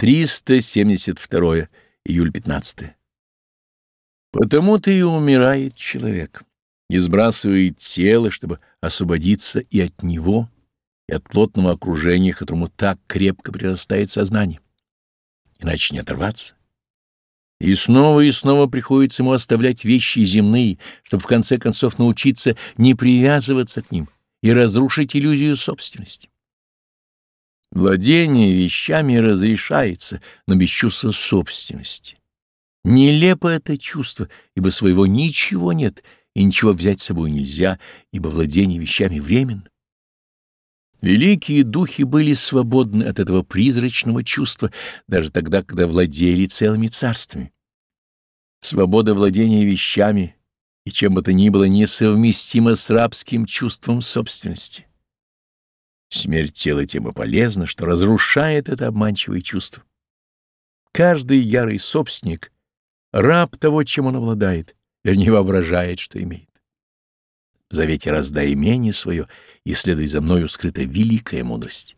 372 июль 15. Потому-то и умирает человек, и сбрасывает тело, чтобы освободиться и от него, и от плотного окружения, которому так крепко прирастает сознание. Иначе не оторваться. И снова и снова приходится ему оставлять вещи земные, чтобы в конце концов научиться не привязываться к ним и разрушить иллюзию собственности. Владение вещами разрешается, но без чувства собственности. Нелепо это чувство, ибо своего ничего нет, и ничего взять с собой нельзя, ибо владение вещами временно. Великие духи были свободны от этого призрачного чувства даже тогда, когда владели целыми царствами. Свобода владения вещами и чем бы то ни было несовместима с рабским чувством собственности. Смерть тела тем и полезна, что разрушает это обманчивое чувство. Каждый ярый собственник — раб того, чем он обладает, вернее, воображает, что имеет. В завете раздай имение свое, и следуй за мною скрыта великая мудрость.